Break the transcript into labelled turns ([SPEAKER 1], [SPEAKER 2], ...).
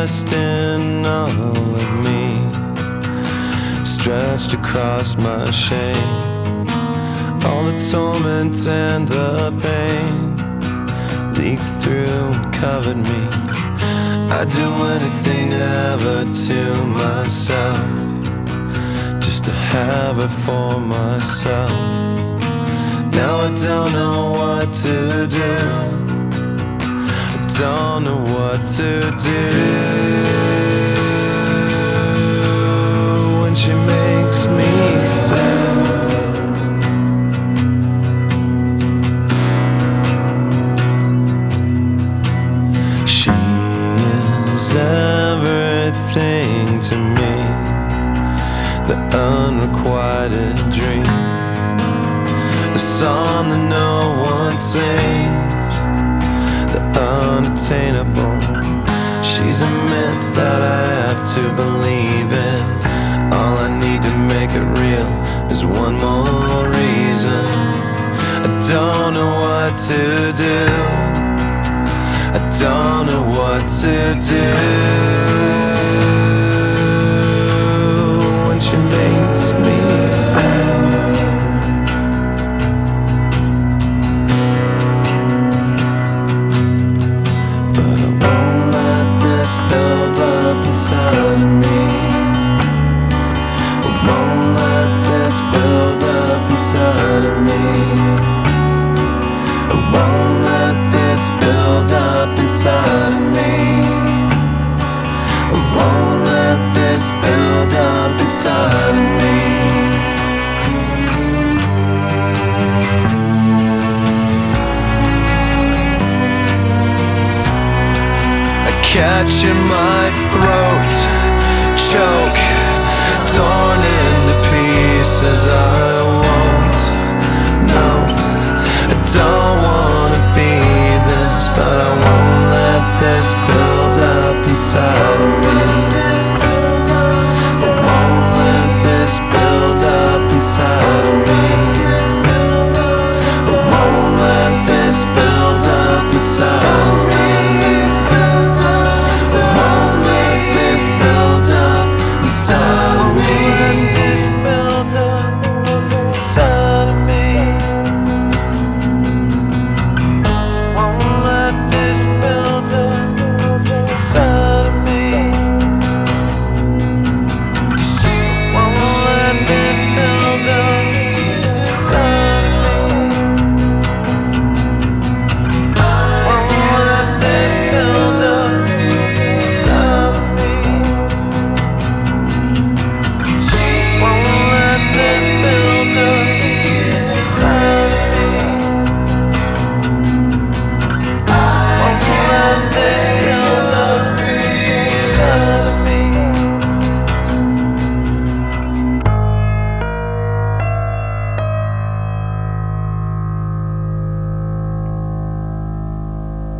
[SPEAKER 1] dressed in all of me, stretched across my shame. All the torment and the pain leaked through and covered me. I'd do anything ever to myself, just to have it for myself. Now I don't know what to do. Don't know what to do. When she makes me sad. She is everything to me, the unrequited dream, a song that no one sings, unattainable. She's a myth that I have to believe in. All I need to make it real is one more reason. I don't know what to do. I don't know what to do inside of me. I won't let this build up inside of me. I catch in my throat, choke,